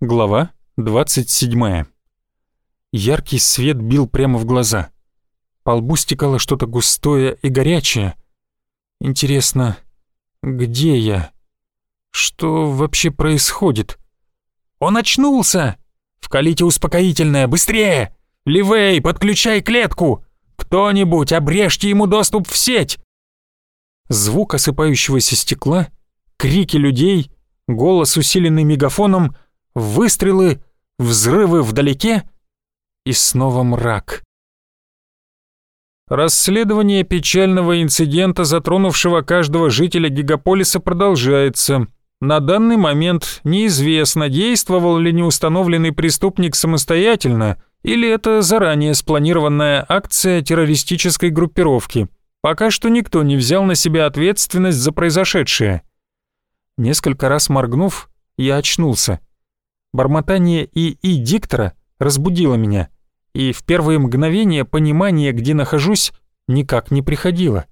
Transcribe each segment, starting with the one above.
Глава 27. Яркий свет бил прямо в глаза. По лбу стекало что-то густое и горячее. Интересно, где я? Что вообще происходит? «Он очнулся! Вкалите успокоительное, быстрее! Ливей, подключай клетку! Кто-нибудь, обрежьте ему доступ в сеть!» Звук осыпающегося стекла, крики людей, голос, усиленный мегафоном — выстрелы, взрывы вдалеке и снова мрак. Расследование печального инцидента, затронувшего каждого жителя гигаполиса, продолжается. На данный момент неизвестно, действовал ли неустановленный преступник самостоятельно или это заранее спланированная акция террористической группировки. Пока что никто не взял на себя ответственность за произошедшее. Несколько раз моргнув, я очнулся. Бормотание ИИ диктора разбудило меня, и в первые мгновения понимание, где нахожусь, никак не приходило.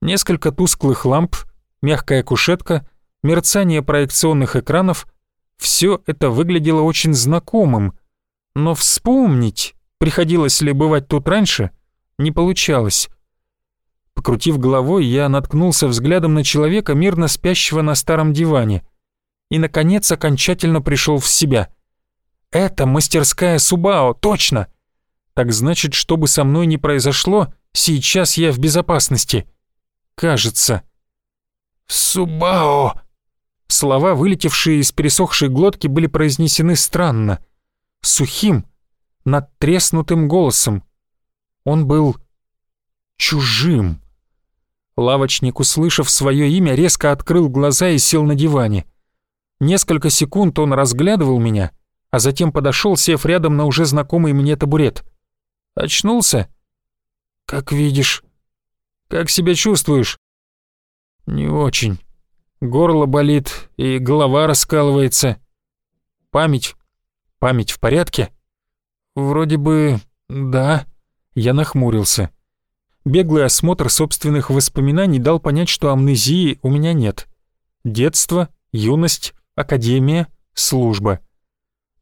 Несколько тусклых ламп, мягкая кушетка, мерцание проекционных экранов — все это выглядело очень знакомым, но вспомнить, приходилось ли бывать тут раньше, не получалось. Покрутив головой, я наткнулся взглядом на человека, мирно спящего на старом диване — и, наконец, окончательно пришел в себя. «Это мастерская Субао, точно! Так значит, что бы со мной ни произошло, сейчас я в безопасности. Кажется». «Субао!» Слова, вылетевшие из пересохшей глотки, были произнесены странно, сухим, надтреснутым голосом. Он был чужим. Лавочник, услышав свое имя, резко открыл глаза и сел на диване. Несколько секунд он разглядывал меня, а затем подошел, сев рядом на уже знакомый мне табурет. Очнулся? Как видишь. Как себя чувствуешь? Не очень. Горло болит и голова раскалывается. Память? Память в порядке? Вроде бы да. Я нахмурился. Беглый осмотр собственных воспоминаний дал понять, что амнезии у меня нет. Детство, юность, академия, служба.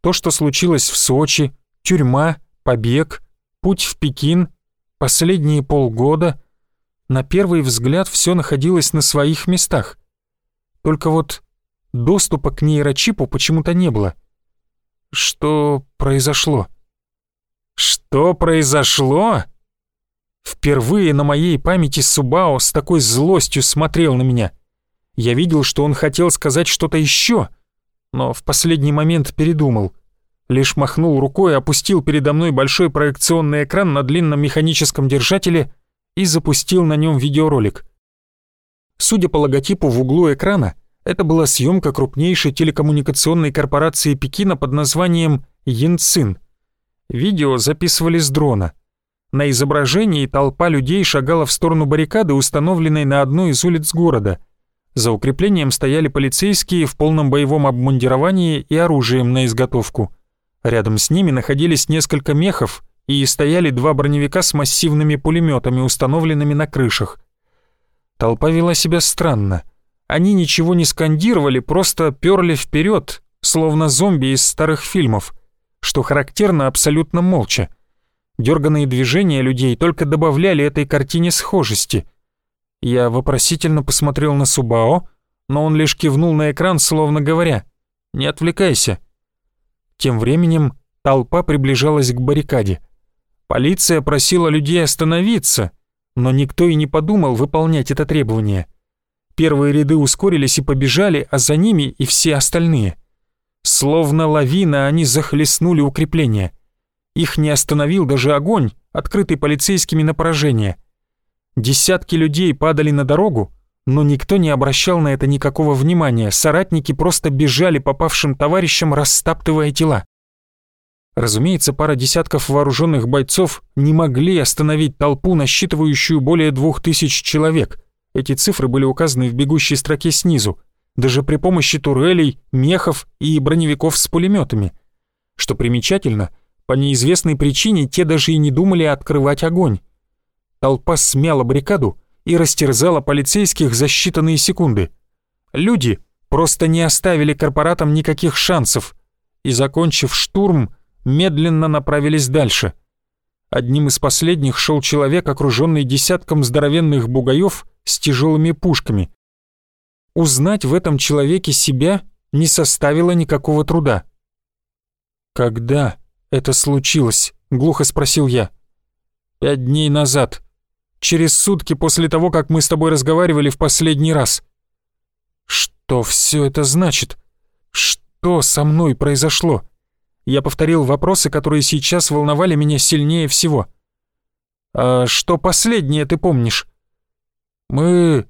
То, что случилось в Сочи, тюрьма, побег, путь в Пекин, последние полгода, на первый взгляд все находилось на своих местах. Только вот доступа к нейрочипу почему-то не было. Что произошло? Что произошло? Впервые на моей памяти Субао с такой злостью смотрел на меня — я видел, что он хотел сказать что-то еще, но в последний момент передумал. Лишь махнул рукой, опустил передо мной большой проекционный экран на длинном механическом держателе и запустил на нем видеоролик. Судя по логотипу в углу экрана, это была съемка крупнейшей телекоммуникационной корпорации Пекина под названием Янцин. Видео записывали с дрона. На изображении толпа людей шагала в сторону баррикады, установленной на одной из улиц города – за укреплением стояли полицейские в полном боевом обмундировании и оружием на изготовку. Рядом с ними находились несколько мехов и стояли два броневика с массивными пулеметами, установленными на крышах. Толпа вела себя странно. Они ничего не скандировали, просто перли вперед, словно зомби из старых фильмов, что характерно абсолютно молча. Дерганные движения людей только добавляли этой картине схожести — я вопросительно посмотрел на Субао, но он лишь кивнул на экран, словно говоря «Не отвлекайся». Тем временем толпа приближалась к баррикаде. Полиция просила людей остановиться, но никто и не подумал выполнять это требование. Первые ряды ускорились и побежали, а за ними и все остальные. Словно лавина они захлестнули укрепление. Их не остановил даже огонь, открытый полицейскими на поражение. Десятки людей падали на дорогу, но никто не обращал на это никакого внимания, соратники просто бежали попавшим товарищам, растаптывая тела. Разумеется, пара десятков вооруженных бойцов не могли остановить толпу, насчитывающую более двух тысяч человек. Эти цифры были указаны в бегущей строке снизу, даже при помощи турелей, мехов и броневиков с пулеметами. Что примечательно, по неизвестной причине те даже и не думали открывать огонь. Толпа смяла баррикаду и растерзала полицейских за считанные секунды. Люди просто не оставили корпоратам никаких шансов. и, закончив штурм, медленно направились дальше. Одним из последних шел человек, окруженный десятком здоровенных бугаев с тяжелыми пушками. Узнать в этом человеке себя не составило никакого труда. «Когда это случилось?» — глухо спросил я. «Пять дней назад. Через сутки после того, как мы с тобой разговаривали в последний раз». «Что все это значит? Что со мной произошло?» Я повторил вопросы, которые сейчас волновали меня сильнее всего. «А что последнее ты помнишь?» «Мы...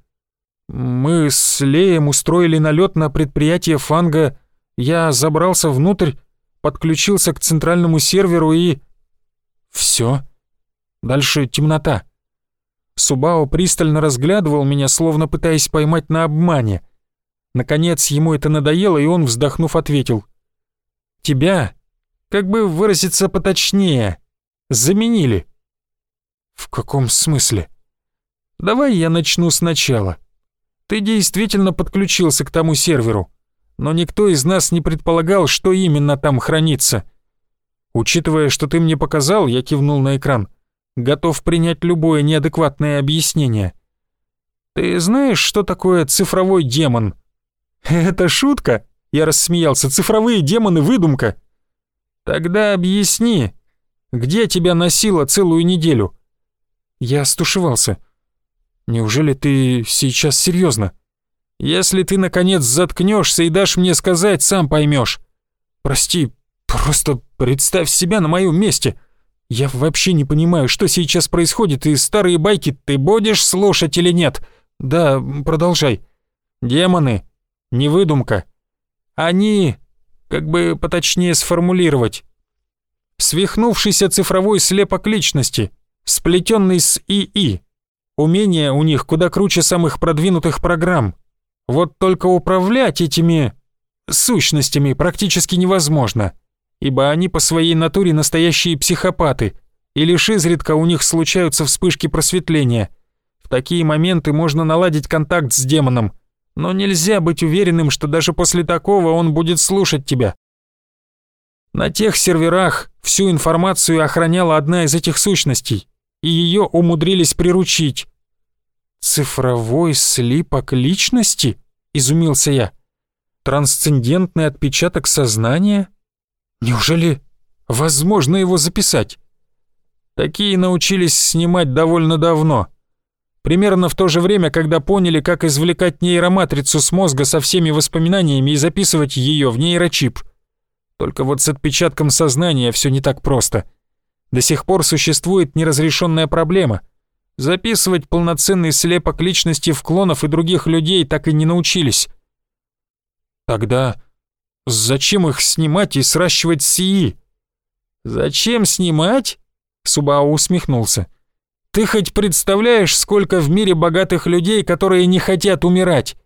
мы с Леем устроили налет на предприятие Фанга. Я забрался внутрь, подключился к центральному серверу и... Все. Дальше темнота. Субао пристально разглядывал меня, словно пытаясь поймать на обмане. Наконец ему это надоело, и он, вздохнув, ответил. «Тебя, как бы выразиться поточнее, заменили». «В каком смысле?» «Давай я начну сначала. Ты действительно подключился к тому серверу но никто из нас не предполагал, что именно там хранится. Учитывая, что ты мне показал, я кивнул на экран, готов принять любое неадекватное объяснение. Ты знаешь, что такое цифровой демон? Это шутка? Я рассмеялся. Цифровые демоны — выдумка. Тогда объясни, где тебя носило целую неделю? Я стушевался. Неужели ты сейчас серьезно? Если ты, наконец, заткнешься и дашь мне сказать, сам поймешь. Прости, просто представь себя на моем месте. Я вообще не понимаю, что сейчас происходит, и старые байки ты будешь слушать или нет? Да, продолжай. Демоны, не выдумка. Они, как бы поточнее сформулировать, свихнувшийся цифровой слепок личности, сплетенный с ИИ. Умения у них куда круче самых продвинутых программ. Вот только управлять этими сущностями практически невозможно, ибо они по своей натуре настоящие психопаты, и лишь изредка у них случаются вспышки просветления. В такие моменты можно наладить контакт с демоном, но нельзя быть уверенным, что даже после такого он будет слушать тебя. На тех серверах всю информацию охраняла одна из этих сущностей, и ее умудрились приручить. «Цифровой слипок личности?» — изумился я. «Трансцендентный отпечаток сознания? Неужели возможно его записать?» Такие научились снимать довольно давно. Примерно в то же время, когда поняли, как извлекать нейроматрицу с мозга со всеми воспоминаниями и записывать ее в нейрочип. Только вот с отпечатком сознания все не так просто. До сих пор существует неразрешенная проблема — Записывать полноценный слепок личности в клонов и других людей так и не научились. Тогда зачем их снимать и сращивать с ИИ? Зачем снимать? Субао усмехнулся. Ты хоть представляешь, сколько в мире богатых людей, которые не хотят умирать?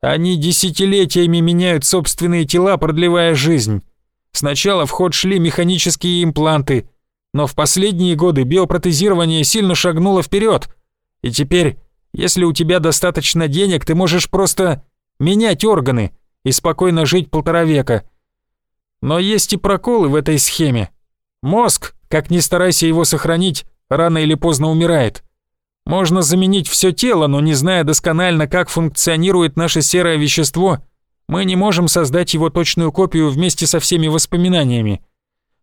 Они десятилетиями меняют собственные тела, продлевая жизнь. Сначала в ход шли механические импланты, но в последние годы биопротезирование сильно шагнуло вперед. И теперь, если у тебя достаточно денег, ты можешь просто менять органы и спокойно жить полтора века. Но есть и проколы в этой схеме. Мозг, как ни старайся его сохранить, рано или поздно умирает. Можно заменить все тело, но не зная досконально, как функционирует наше серое вещество, мы не можем создать его точную копию вместе со всеми воспоминаниями.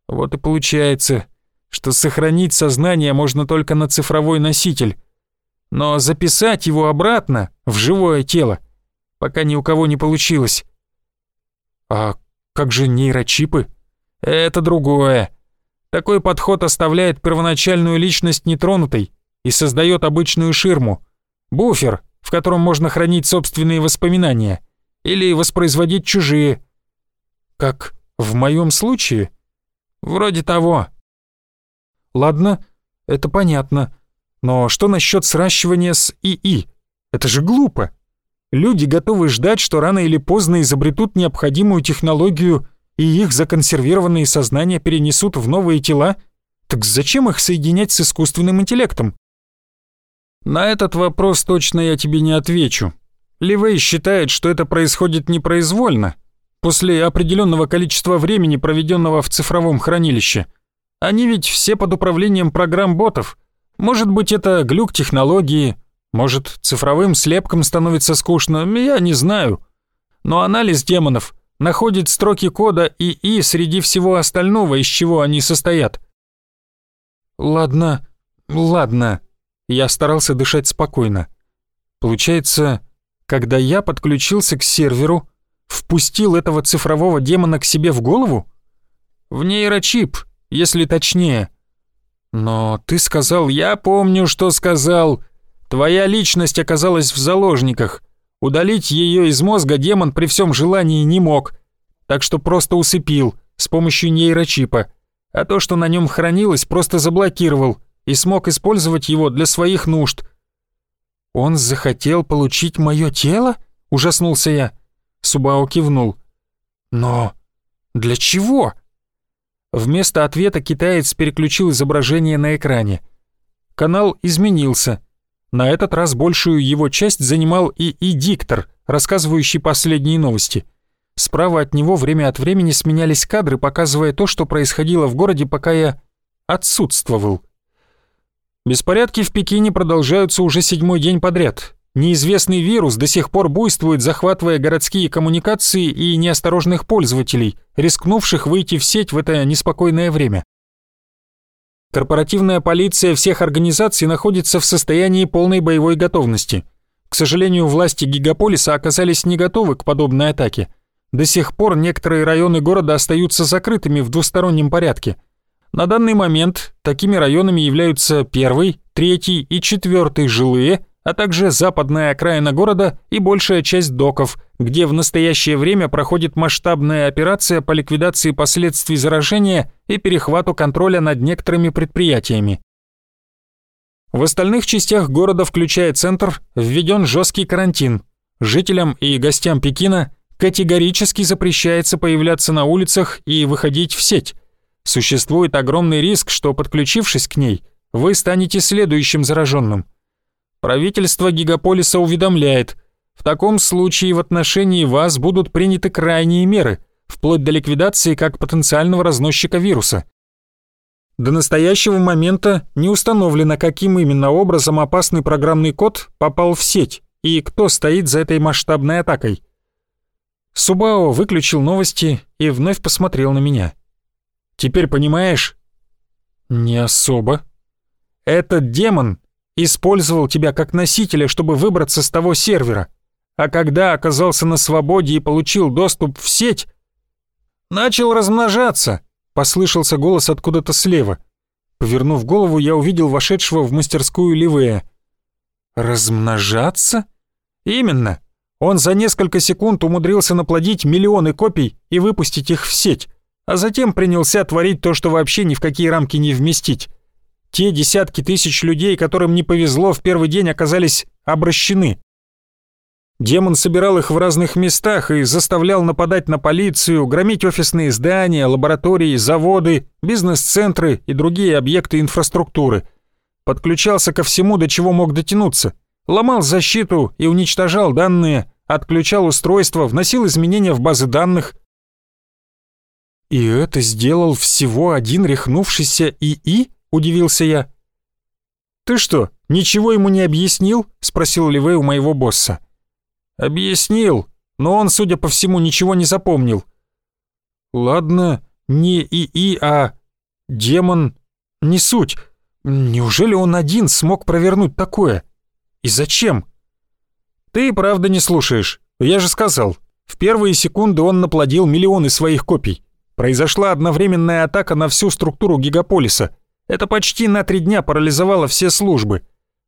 Вот и получается, что сохранить сознание можно только на цифровой носитель, но записать его обратно в живое тело пока ни у кого не получилось. А как же нейрочипы? Это другое. Такой подход оставляет первоначальную личность нетронутой и создает обычную ширму, буфер, в котором можно хранить собственные воспоминания или воспроизводить чужие. Как в моем случае? Вроде того. Ладно, это понятно. Но что насчет сращивания с ИИ? Это же глупо. Люди готовы ждать, что рано или поздно изобретут необходимую технологию и их законсервированные сознания перенесут в новые тела. Так зачем их соединять с искусственным интеллектом? На этот вопрос точно я тебе не отвечу. Ливей считает, что это происходит непроизвольно, после определенного количества времени, проведенного в цифровом хранилище. Они ведь все под управлением программ ботов. Может быть, это глюк технологии, может, цифровым слепкам становится скучно, я не знаю. Но анализ демонов находит строки кода ИИ среди всего остального, из чего они состоят. Ладно, ладно. Я старался дышать спокойно. Получается, когда я подключился к серверу, впустил этого цифрового демона к себе в голову? В нейрочип, если точнее. Но ты сказал, я помню, что сказал. Твоя личность оказалась в заложниках. Удалить ее из мозга демон при всем желании не мог, так что просто усыпил с помощью нейрочипа, а то, что на нем хранилось, просто заблокировал и смог использовать его для своих нужд. «Он захотел получить мое тело?» — ужаснулся я. Субао кивнул. «Но для чего?» Вместо ответа китаец переключил изображение на экране. Канал изменился. На этот раз большую его часть занимал ИИ-диктор, рассказывающий последние новости. Справа от него время от времени сменялись кадры, показывая то, что происходило в городе, пока я отсутствовал. Беспорядки в Пекине продолжаются уже седьмой день подряд. Неизвестный вирус до сих пор буйствует, захватывая городские коммуникации и неосторожных пользователей, рискнувших выйти в сеть в это неспокойное время. Корпоративная полиция всех организаций находится в состоянии полной боевой готовности. К сожалению, власти гигаполиса оказались не готовы к подобной атаке. До сих пор некоторые районы города остаются закрытыми в двустороннем порядке – на данный момент такими районами являются первый, третий и четвертый жилые, а также западная окраина города и большая часть доков, где в настоящее время проходит масштабная операция по ликвидации последствий заражения и перехвату контроля над некоторыми предприятиями. В остальных частях города, включая центр, введен жесткий карантин. Жителям и гостям Пекина категорически запрещается появляться на улицах и выходить в сеть, Существует огромный риск, что подключившись к ней, вы станете следующим зараженным. Правительство гигаполиса уведомляет, в таком случае в отношении вас будут приняты крайние меры, вплоть до ликвидации как потенциального разносчика вируса. До настоящего момента не установлено, каким именно образом опасный программный код попал в сеть и кто стоит за этой масштабной атакой. Субао выключил новости и вновь посмотрел на меня. Теперь понимаешь?» «Не особо». «Этот демон использовал тебя как носителя, чтобы выбраться с того сервера, а когда оказался на свободе и получил доступ в сеть, начал размножаться», — послышался голос откуда-то слева. Повернув голову, я увидел вошедшего в мастерскую Ливея. «Размножаться?» «Именно. Он за несколько секунд умудрился наплодить миллионы копий и выпустить их в сеть а затем принялся творить то, что вообще ни в какие рамки не вместить. Те десятки тысяч людей, которым не повезло, в первый день оказались обращены. Демон собирал их в разных местах и заставлял нападать на полицию, громить офисные здания, лаборатории, заводы, бизнес-центры и другие объекты инфраструктуры. Подключался ко всему, до чего мог дотянуться. Ломал защиту и уничтожал данные, отключал устройства, вносил изменения в базы данных – «И это сделал всего один рехнувшийся ИИ?» — удивился я. «Ты что, ничего ему не объяснил?» — спросил Ливей у моего босса. «Объяснил, но он, судя по всему, ничего не запомнил». «Ладно, не ИИ, а демон, не суть. Неужели он один смог провернуть такое? И зачем?» «Ты правда не слушаешь. Я же сказал, в первые секунды он наплодил миллионы своих копий. Произошла одновременная атака на всю структуру гигаполиса. Это почти на три дня парализовало все службы.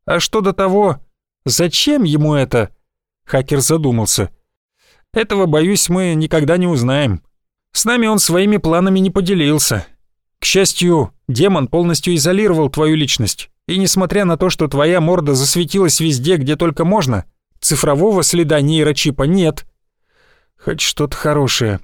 А что до того, зачем ему это? Хакер задумался. Этого, боюсь, мы никогда не узнаем. С нами он своими планами не поделился. К счастью, демон полностью изолировал твою личность. И несмотря на то, что твоя морда засветилась везде, где только можно, цифрового следа нейрочипа нет. Хоть что-то хорошее.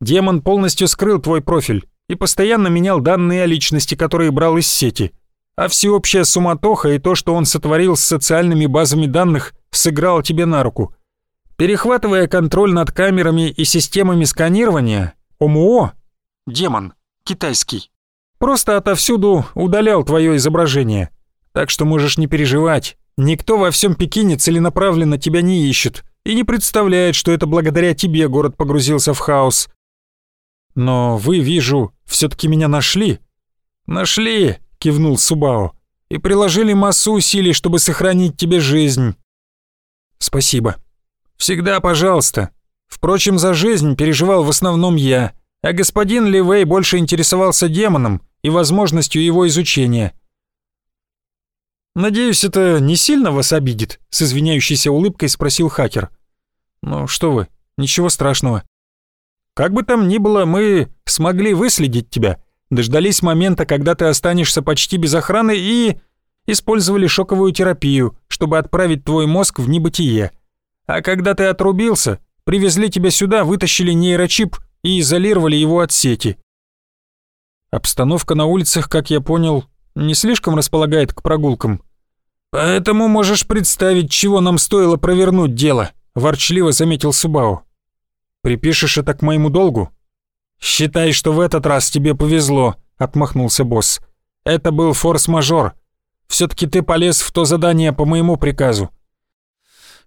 Демон полностью скрыл твой профиль и постоянно менял данные о личности, которые брал из сети. А всеобщая суматоха и то, что он сотворил с социальными базами данных, сыграло тебе на руку. перехватывая контроль над камерами и системами сканирования, ОМО, демон, китайский, просто отовсюду удалял твое изображение. Так что можешь не переживать, никто во всем Пекине целенаправленно тебя не ищет и не представляет, что это благодаря тебе город погрузился в хаос. Но вы, вижу, все таки меня нашли. Нашли, кивнул Субао, и приложили массу усилий, чтобы сохранить тебе жизнь. Спасибо. Всегда пожалуйста. Впрочем, за жизнь переживал в основном я, а господин Ливей больше интересовался демоном и возможностью его изучения. «Надеюсь, это не сильно вас обидит?» — с извиняющейся улыбкой спросил хакер. «Ну что вы, ничего страшного. Как бы там ни было, мы смогли выследить тебя, дождались момента, когда ты останешься почти без охраны и использовали шоковую терапию, чтобы отправить твой мозг в небытие. А когда ты отрубился, привезли тебя сюда, вытащили нейрочип и изолировали его от сети. Обстановка на улицах, как я понял, не слишком располагает к прогулкам. Поэтому можешь представить, чего нам стоило провернуть дело, ворчливо заметил Субао. Припишешь это к моему долгу? Считай, что в этот раз тебе повезло, отмахнулся босс. Это был форс-мажор. все таки ты полез в то задание по моему приказу.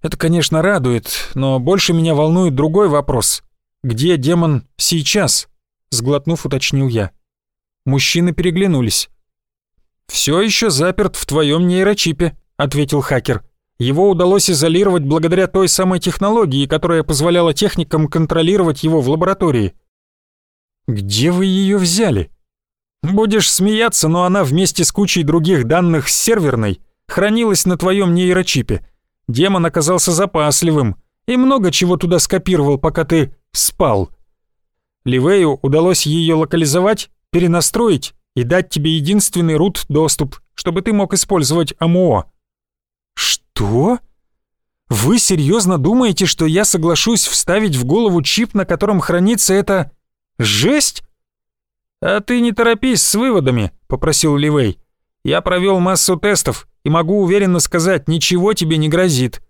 Это, конечно, радует, но больше меня волнует другой вопрос. Где демон сейчас? Сглотнув, уточнил я. Мужчины переглянулись. «Все еще заперт в твоем нейрочипе», — ответил хакер. «Его удалось изолировать благодаря той самой технологии, которая позволяла техникам контролировать его в лаборатории». «Где вы ее взяли?» «Будешь смеяться, но она вместе с кучей других данных с серверной хранилась на твоем нейрочипе. Демон оказался запасливым и много чего туда скопировал, пока ты спал. Ливею удалось ее локализовать, перенастроить и дать тебе единственный рут-доступ, чтобы ты мог использовать АМО». «Что? Вы серьезно думаете, что я соглашусь вставить в голову чип, на котором хранится эта... жесть?» «А ты не торопись с выводами», — попросил Ливей. «Я провел массу тестов и могу уверенно сказать, ничего тебе не грозит».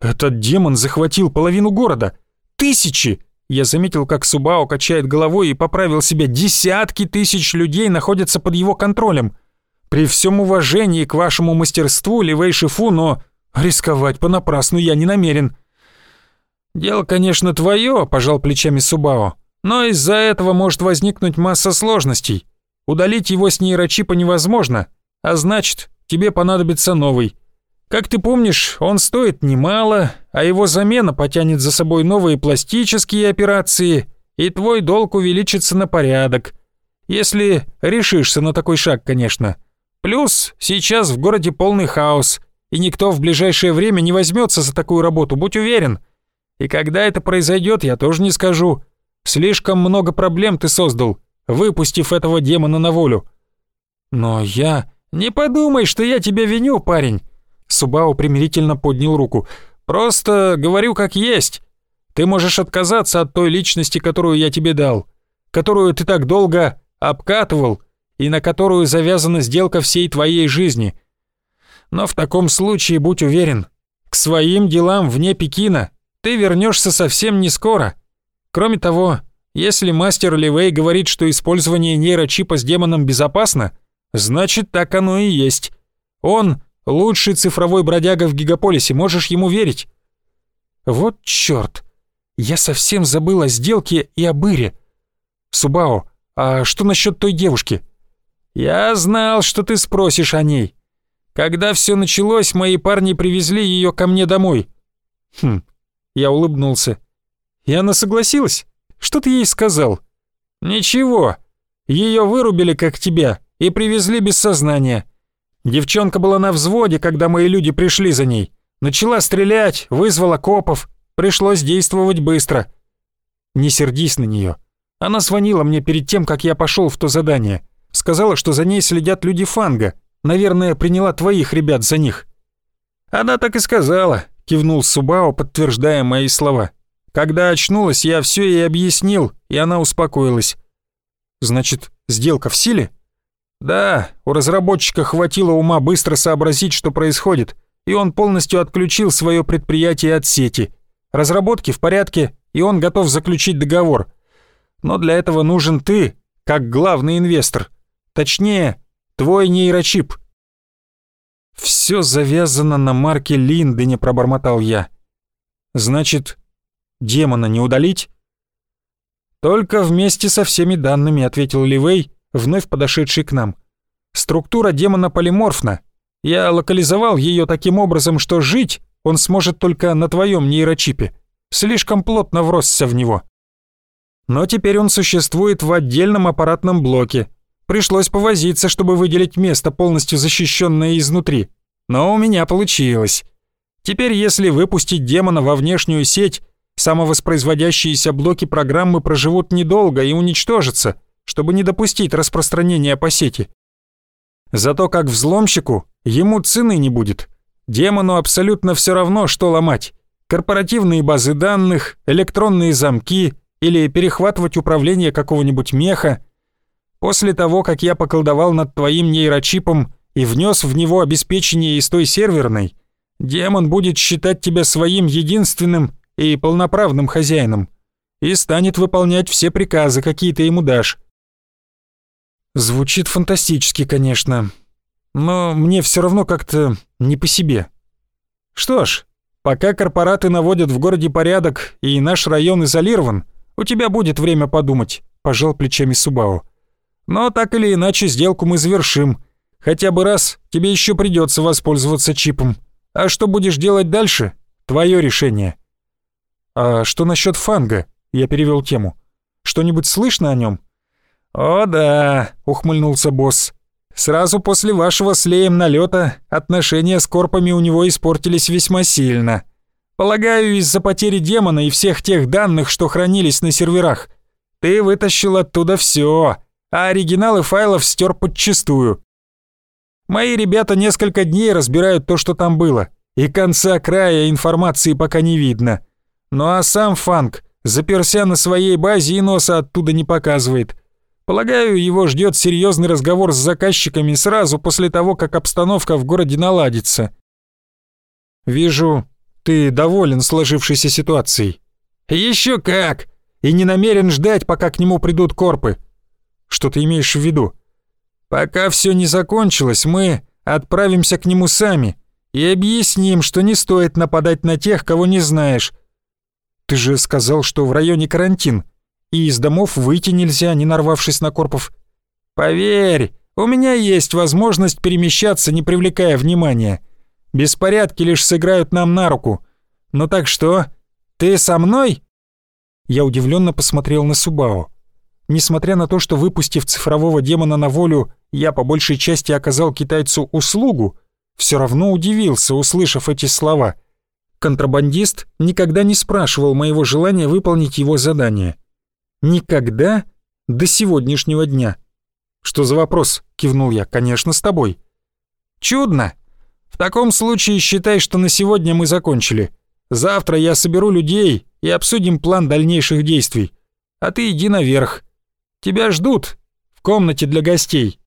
«Этот демон захватил половину города. Тысячи!» Я заметил, как Субао качает головой и поправил себя. Десятки тысяч людей находятся под его контролем. При всем уважении к вашему мастерству, Ливей Шифу, но рисковать понапрасну я не намерен. «Дело, конечно, твое», — пожал плечами Субао, «но из-за этого может возникнуть масса сложностей. Удалить его с нейрочипа невозможно, а значит, тебе понадобится новый. Как ты помнишь, он стоит немало, а его замена потянет за собой новые пластические операции, и твой долг увеличится на порядок. Если решишься на такой шаг, конечно. Плюс сейчас в городе полный хаос, и никто в ближайшее время не возьмется за такую работу, будь уверен. И когда это произойдет, я тоже не скажу. Слишком много проблем ты создал, выпустив этого демона на волю. Но я... Не подумай, что я тебя виню, парень. Субао примирительно поднял руку. «Просто говорю как есть. Ты можешь отказаться от той личности, которую я тебе дал, которую ты так долго обкатывал и на которую завязана сделка всей твоей жизни. Но в таком случае будь уверен, к своим делам вне Пекина ты вернешься совсем не скоро. Кроме того, если мастер Ливей говорит, что использование нейрочипа с демоном безопасно, значит так оно и есть. Он Лучший цифровой бродяга в гигаполисе, можешь ему верить. Вот чёрт. Я совсем забыл о сделке и о быре. Субао, а что насчет той девушки? Я знал, что ты спросишь о ней. Когда все началось, мои парни привезли ее ко мне домой. Хм, я улыбнулся. И она согласилась? Что ты ей сказал? Ничего. Ее вырубили, как тебя, и привезли без сознания. Девчонка была на взводе, когда мои люди пришли за ней. Начала стрелять, вызвала копов. Пришлось действовать быстро. Не сердись на нее. Она звонила мне перед тем, как я пошел в то задание. Сказала, что за ней следят люди Фанга. Наверное, приняла твоих ребят за них. Она так и сказала, кивнул Субао, подтверждая мои слова. Когда очнулась, я все ей объяснил, и она успокоилась. Значит, сделка в силе? Да, у разработчика хватило ума быстро сообразить, что происходит, и он полностью отключил свое предприятие от сети. разработки в порядке, и он готов заключить договор. Но для этого нужен ты, как главный инвестор. Точнее, твой нейрочип». «Все завязано на марке Линды», — не пробормотал я. «Значит, демона не удалить?» «Только вместе со всеми данными», — ответил Ливей, вновь подошедший к нам. «Структура демона полиморфна. Я локализовал ее таким образом, что жить он сможет только на твоем нейрочипе. Слишком плотно вросся в него. Но теперь он существует в отдельном аппаратном блоке. Пришлось повозиться, чтобы выделить место, полностью защищенное изнутри. Но у меня получилось. Теперь, если выпустить демона во внешнюю сеть, самовоспроизводящиеся блоки программы проживут недолго и уничтожатся, чтобы не допустить распространения по сети. Зато как взломщику ему цены не будет. Демону абсолютно все равно, что ломать. Корпоративные базы данных, электронные замки или перехватывать управление какого-нибудь меха. После того, как я поколдовал над твоим нейрочипом и внес в него обеспечение из той серверной, демон будет считать тебя своим единственным и полноправным хозяином и станет выполнять все приказы, какие ты ему дашь. Звучит фантастически, конечно, но мне все равно как-то не по себе. Что ж, пока корпораты наводят в городе порядок и наш район изолирован, у тебя будет время подумать, пожал плечами Субао. Но так или иначе сделку мы завершим. Хотя бы раз тебе еще придется воспользоваться чипом. А что будешь делать дальше? Твое решение. А что насчет фанга? Я перевел тему. Что-нибудь слышно о нем? О да, ухмыльнулся босс. Сразу после вашего с Леем налета отношения с корпами у него испортились весьма сильно. Полагаю, из-за потери демона и всех тех данных, что хранились на серверах. Ты вытащил оттуда все, а оригиналы файлов стер подчистую. Мои ребята несколько дней разбирают то, что там было, и конца края информации пока не видно. Ну а сам Фанк, заперся на своей базе и носа оттуда не показывает. Полагаю, его ждет серьезный разговор с заказчиками сразу после того, как обстановка в городе наладится. Вижу, ты доволен сложившейся ситуацией. Еще как! И не намерен ждать, пока к нему придут корпы. Что ты имеешь в виду? Пока все не закончилось, мы отправимся к нему сами и объясним, что не стоит нападать на тех, кого не знаешь. Ты же сказал, что в районе карантин и из домов выйти нельзя, не нарвавшись на корпов. Поверь, у меня есть возможность перемещаться, не привлекая внимания. Беспорядки лишь сыграют нам на руку. Ну так что, ты со мной?» Я удивленно посмотрел на Субао. Несмотря на то, что выпустив цифрового демона на волю, я по большей части оказал китайцу услугу, все равно удивился, услышав эти слова. Контрабандист никогда не спрашивал моего желания выполнить его задание. Никогда до сегодняшнего дня. Что за вопрос? Кивнул я. Конечно, с тобой. Чудно. В таком случае считай, что на сегодня мы закончили. Завтра я соберу людей и обсудим план дальнейших действий. А ты иди наверх. Тебя ждут в комнате для гостей.